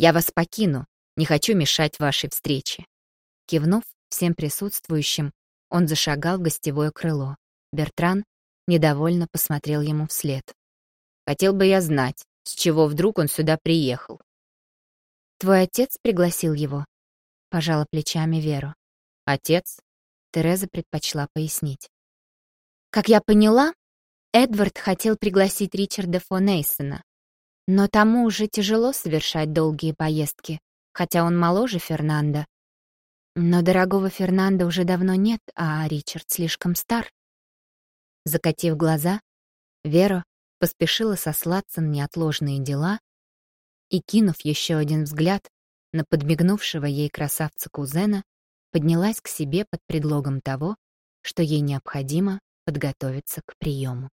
Я вас покину, не хочу мешать вашей встрече. Кивнув всем присутствующим, он зашагал в гостевое крыло. Бертран недовольно посмотрел ему вслед. «Хотел бы я знать, с чего вдруг он сюда приехал». «Твой отец пригласил его?» — пожала плечами Веру. «Отец?» — Тереза предпочла пояснить. «Как я поняла, Эдвард хотел пригласить Ричарда фон Эйсона, но тому уже тяжело совершать долгие поездки, хотя он моложе Фернанда. Но дорогого Фернанда уже давно нет, а Ричард слишком стар. Закатив глаза, Вера поспешила сослаться на неотложные дела и, кинув еще один взгляд на подмигнувшего ей красавца-кузена, поднялась к себе под предлогом того, что ей необходимо подготовиться к приему.